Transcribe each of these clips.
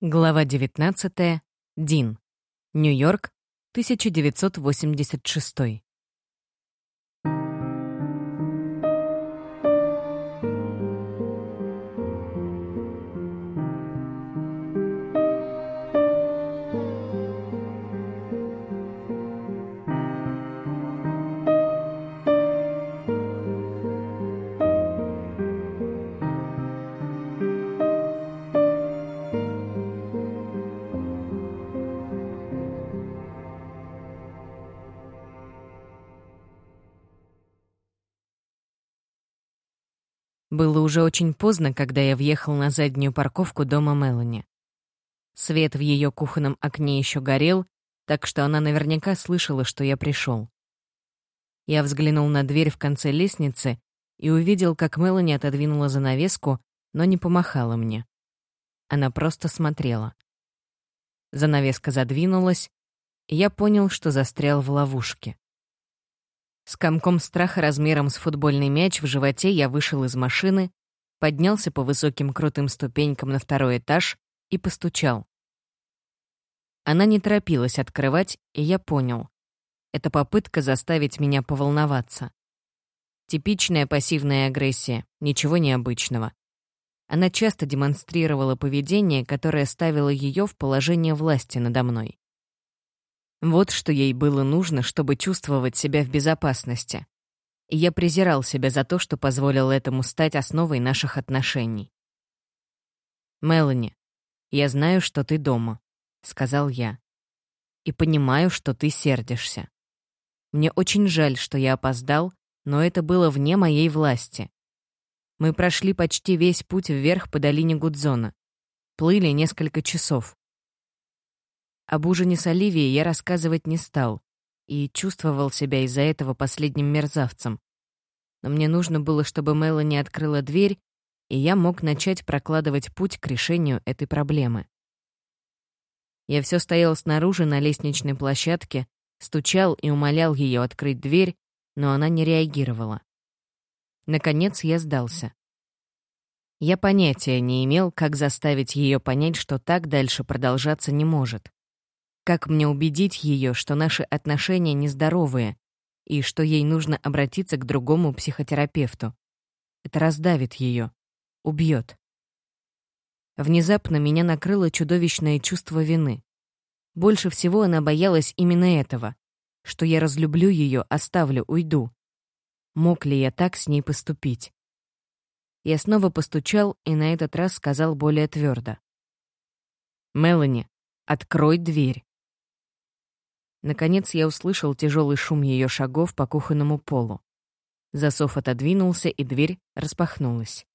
Глава 19. Дин. Нью-Йорк, 1986. Было уже очень поздно, когда я въехал на заднюю парковку дома Мелани. Свет в ее кухонном окне еще горел, так что она наверняка слышала, что я пришел. Я взглянул на дверь в конце лестницы и увидел, как Мелани отодвинула занавеску, но не помахала мне. Она просто смотрела. Занавеска задвинулась, и я понял, что застрял в ловушке. С комком страха размером с футбольный мяч в животе я вышел из машины, поднялся по высоким крутым ступенькам на второй этаж и постучал. Она не торопилась открывать, и я понял. Это попытка заставить меня поволноваться. Типичная пассивная агрессия, ничего необычного. Она часто демонстрировала поведение, которое ставило ее в положение власти надо мной. Вот что ей было нужно, чтобы чувствовать себя в безопасности. И я презирал себя за то, что позволил этому стать основой наших отношений. «Мелани, я знаю, что ты дома», — сказал я. «И понимаю, что ты сердишься. Мне очень жаль, что я опоздал, но это было вне моей власти. Мы прошли почти весь путь вверх по долине Гудзона. Плыли несколько часов. Об ужине с Оливией я рассказывать не стал и чувствовал себя из-за этого последним мерзавцем. Но мне нужно было, чтобы Мелани открыла дверь, и я мог начать прокладывать путь к решению этой проблемы. Я все стоял снаружи на лестничной площадке, стучал и умолял ее открыть дверь, но она не реагировала. Наконец я сдался. Я понятия не имел, как заставить ее понять, что так дальше продолжаться не может. Как мне убедить ее, что наши отношения нездоровые и что ей нужно обратиться к другому психотерапевту? Это раздавит ее, убьет. Внезапно меня накрыло чудовищное чувство вины. Больше всего она боялась именно этого, что я разлюблю ее, оставлю, уйду. Мог ли я так с ней поступить? Я снова постучал и на этот раз сказал более твердо. «Мелани, открой дверь». Наконец я услышал тяжелый шум ее шагов по кухонному полу. Засов отодвинулся, и дверь распахнулась.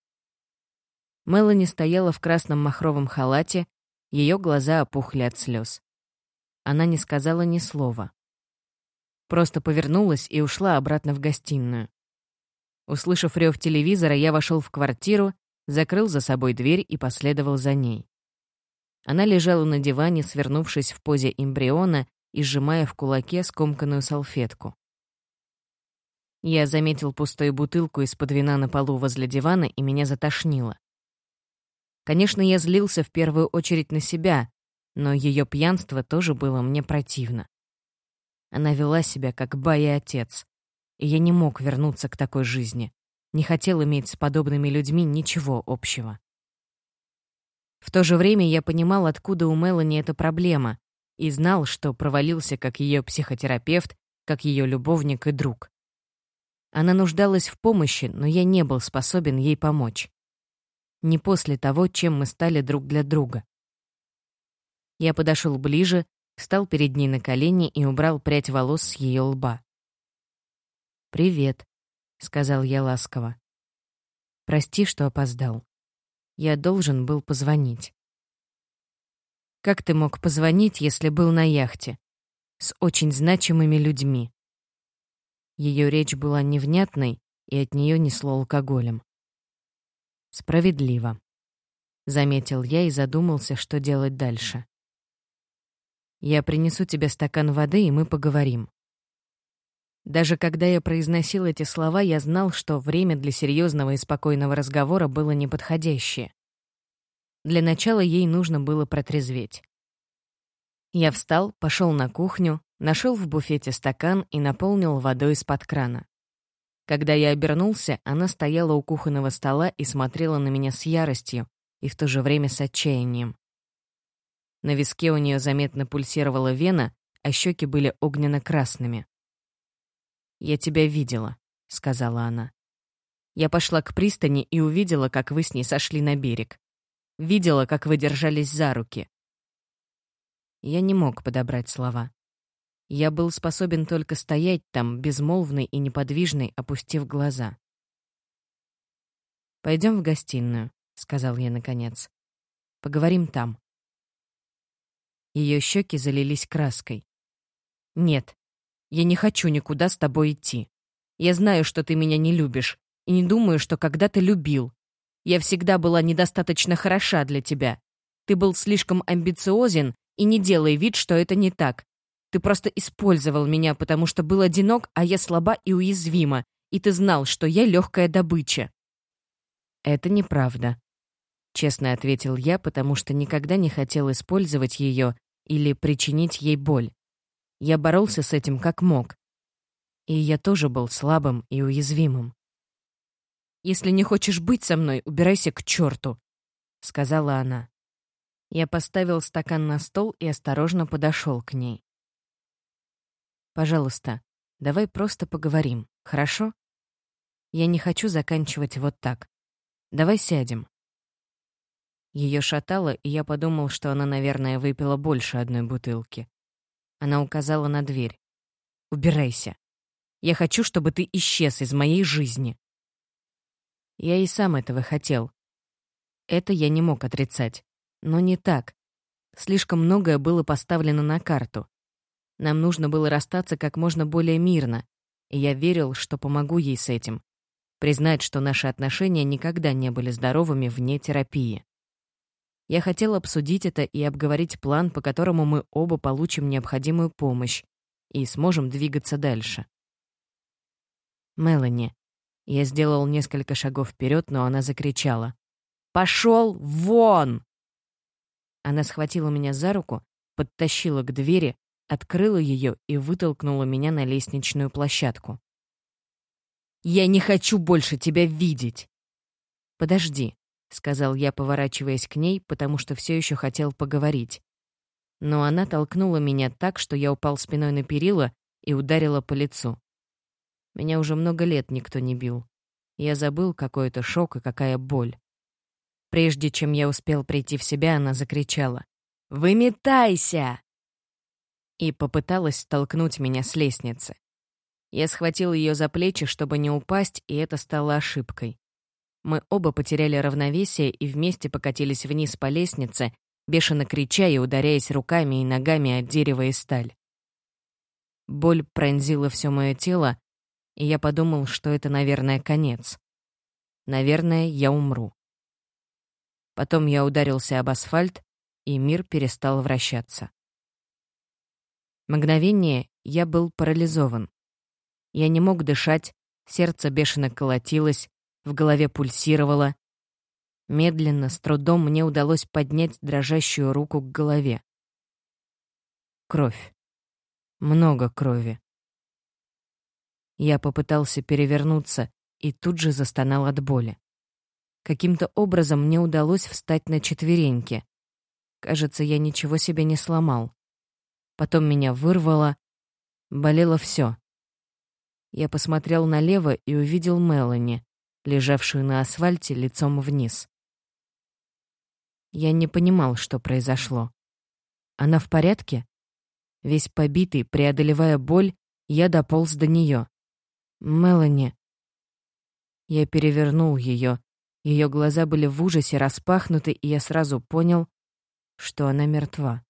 Мелани стояла в красном махровом халате, ее глаза опухли от слез. Она не сказала ни слова. Просто повернулась и ушла обратно в гостиную. Услышав рев телевизора, я вошел в квартиру, закрыл за собой дверь и последовал за ней. Она лежала на диване, свернувшись в позе эмбриона и сжимая в кулаке скомканную салфетку. Я заметил пустую бутылку из-под вина на полу возле дивана, и меня затошнило. Конечно, я злился в первую очередь на себя, но ее пьянство тоже было мне противно. Она вела себя как ба и отец, и я не мог вернуться к такой жизни, не хотел иметь с подобными людьми ничего общего. В то же время я понимал, откуда у Мелани эта проблема, и знал, что провалился как ее психотерапевт, как ее любовник и друг. Она нуждалась в помощи, но я не был способен ей помочь. Не после того, чем мы стали друг для друга. Я подошел ближе, встал перед ней на колени и убрал прядь волос с ее лба. «Привет», — сказал я ласково. «Прости, что опоздал. Я должен был позвонить». Как ты мог позвонить, если был на яхте? С очень значимыми людьми. Ее речь была невнятной, и от нее несло алкоголем. Справедливо. Заметил я и задумался, что делать дальше. Я принесу тебе стакан воды, и мы поговорим. Даже когда я произносил эти слова, я знал, что время для серьезного и спокойного разговора было неподходящее. Для начала ей нужно было протрезветь. Я встал, пошел на кухню, нашел в буфете стакан и наполнил водой из-под крана. Когда я обернулся, она стояла у кухонного стола и смотрела на меня с яростью и в то же время с отчаянием. На виске у нее заметно пульсировала вена, а щеки были огненно-красными. «Я тебя видела», — сказала она. Я пошла к пристани и увидела, как вы с ней сошли на берег. Видела, как вы держались за руки. Я не мог подобрать слова. Я был способен только стоять там, безмолвный и неподвижный, опустив глаза. «Пойдем в гостиную», — сказал я наконец. «Поговорим там». Ее щеки залились краской. «Нет, я не хочу никуда с тобой идти. Я знаю, что ты меня не любишь, и не думаю, что когда-то любил. Я всегда была недостаточно хороша для тебя. Ты был слишком амбициозен, и не делай вид, что это не так. Ты просто использовал меня, потому что был одинок, а я слаба и уязвима, и ты знал, что я легкая добыча». «Это неправда», — честно ответил я, потому что никогда не хотел использовать ее или причинить ей боль. Я боролся с этим как мог. И я тоже был слабым и уязвимым. «Если не хочешь быть со мной, убирайся к черту», — сказала она. Я поставил стакан на стол и осторожно подошел к ней. «Пожалуйста, давай просто поговорим, хорошо? Я не хочу заканчивать вот так. Давай сядем». Ее шатало, и я подумал, что она, наверное, выпила больше одной бутылки. Она указала на дверь. «Убирайся. Я хочу, чтобы ты исчез из моей жизни». Я и сам этого хотел. Это я не мог отрицать. Но не так. Слишком многое было поставлено на карту. Нам нужно было расстаться как можно более мирно, и я верил, что помогу ей с этим. Признать, что наши отношения никогда не были здоровыми вне терапии. Я хотел обсудить это и обговорить план, по которому мы оба получим необходимую помощь и сможем двигаться дальше. Мелани, я сделал несколько шагов вперед, но она закричала. «Пошел вон!» Она схватила меня за руку, подтащила к двери, открыла ее и вытолкнула меня на лестничную площадку. «Я не хочу больше тебя видеть!» «Подожди», — сказал я, поворачиваясь к ней, потому что все еще хотел поговорить. Но она толкнула меня так, что я упал спиной на перила и ударила по лицу. Меня уже много лет никто не бил. Я забыл, какой это шок и какая боль. Прежде чем я успел прийти в себя, она закричала «Выметайся!» и попыталась столкнуть меня с лестницы. Я схватил ее за плечи, чтобы не упасть, и это стало ошибкой. Мы оба потеряли равновесие и вместе покатились вниз по лестнице, бешено крича и ударяясь руками и ногами от дерева и сталь. Боль пронзила все мое тело, и я подумал, что это, наверное, конец. Наверное, я умру. Потом я ударился об асфальт, и мир перестал вращаться. Мгновение я был парализован. Я не мог дышать, сердце бешено колотилось, в голове пульсировало. Медленно, с трудом мне удалось поднять дрожащую руку к голове. Кровь. Много крови. Я попытался перевернуться и тут же застонал от боли. Каким-то образом мне удалось встать на четвереньки. Кажется, я ничего себе не сломал. Потом меня вырвало. Болело все. Я посмотрел налево и увидел Мелани, лежавшую на асфальте лицом вниз. Я не понимал, что произошло. Она в порядке? Весь побитый, преодолевая боль, я дополз до нее. Мелани. Я перевернул ее. Ее глаза были в ужасе распахнуты, и я сразу понял, что она мертва.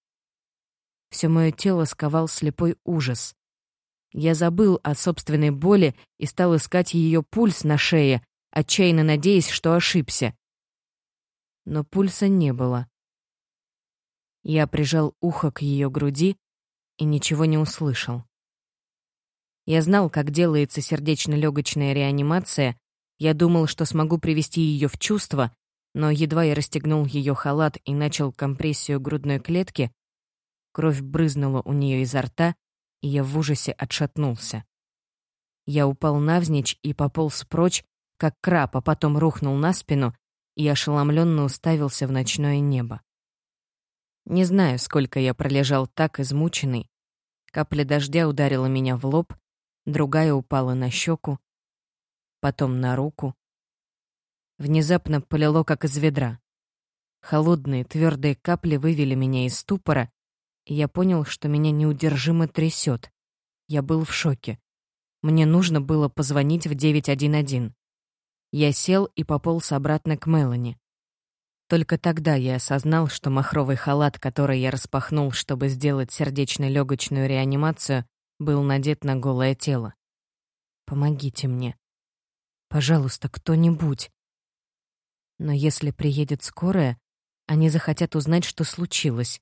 Все мое тело сковал слепой ужас. Я забыл о собственной боли и стал искать ее пульс на шее, отчаянно надеясь, что ошибся. Но пульса не было. Я прижал ухо к ее груди и ничего не услышал. Я знал, как делается сердечно-легочная реанимация. Я думал, что смогу привести ее в чувство, Но едва я расстегнул ее халат и начал компрессию грудной клетки, кровь брызнула у нее изо рта, и я в ужасе отшатнулся. Я упал навзничь и пополз прочь, как краб, а потом рухнул на спину и ошеломленно уставился в ночное небо. Не знаю, сколько я пролежал так измученный. Капля дождя ударила меня в лоб, другая упала на щеку, потом на руку. Внезапно полило, как из ведра. Холодные, твердые капли вывели меня из ступора, и я понял, что меня неудержимо трясет. Я был в шоке. Мне нужно было позвонить в 911. Я сел и пополз обратно к Мелани. Только тогда я осознал, что махровый халат, который я распахнул, чтобы сделать сердечно-легочную реанимацию, был надет на голое тело. «Помогите мне. Пожалуйста, кто-нибудь». Но если приедет скорая, они захотят узнать, что случилось.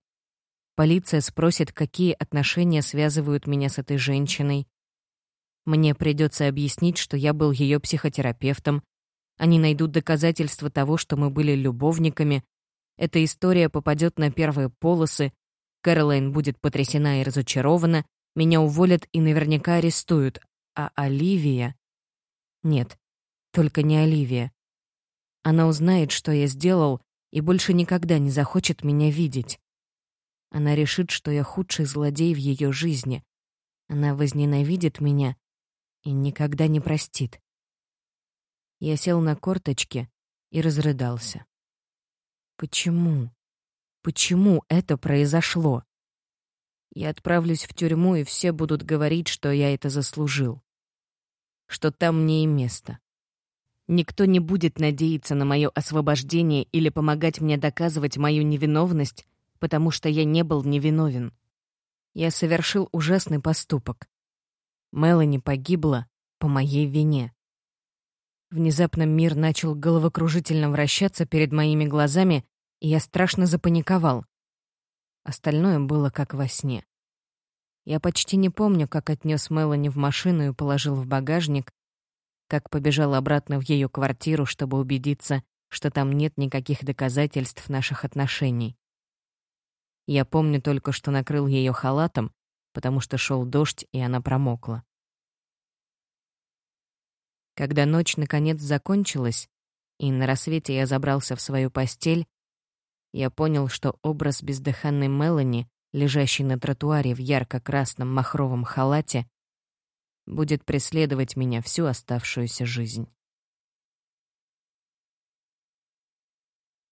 Полиция спросит, какие отношения связывают меня с этой женщиной. Мне придется объяснить, что я был ее психотерапевтом, они найдут доказательства того, что мы были любовниками. Эта история попадет на первые полосы. Кэролайн будет потрясена и разочарована. Меня уволят и наверняка арестуют. А Оливия... Нет, только не Оливия. Она узнает, что я сделал, и больше никогда не захочет меня видеть. Она решит, что я худший злодей в ее жизни. Она возненавидит меня и никогда не простит. Я сел на корточки и разрыдался. Почему? Почему это произошло? Я отправлюсь в тюрьму, и все будут говорить, что я это заслужил. Что там мне и место. Никто не будет надеяться на мое освобождение или помогать мне доказывать мою невиновность, потому что я не был невиновен. Я совершил ужасный поступок. Мелани погибла по моей вине. Внезапно мир начал головокружительно вращаться перед моими глазами, и я страшно запаниковал. Остальное было как во сне. Я почти не помню, как отнес Мелани в машину и положил в багажник, как побежал обратно в ее квартиру, чтобы убедиться, что там нет никаких доказательств наших отношений. Я помню только, что накрыл ее халатом, потому что шел дождь, и она промокла. Когда ночь наконец закончилась, и на рассвете я забрался в свою постель, я понял, что образ бездыханной Мелани, лежащей на тротуаре в ярко-красном махровом халате, будет преследовать меня всю оставшуюся жизнь.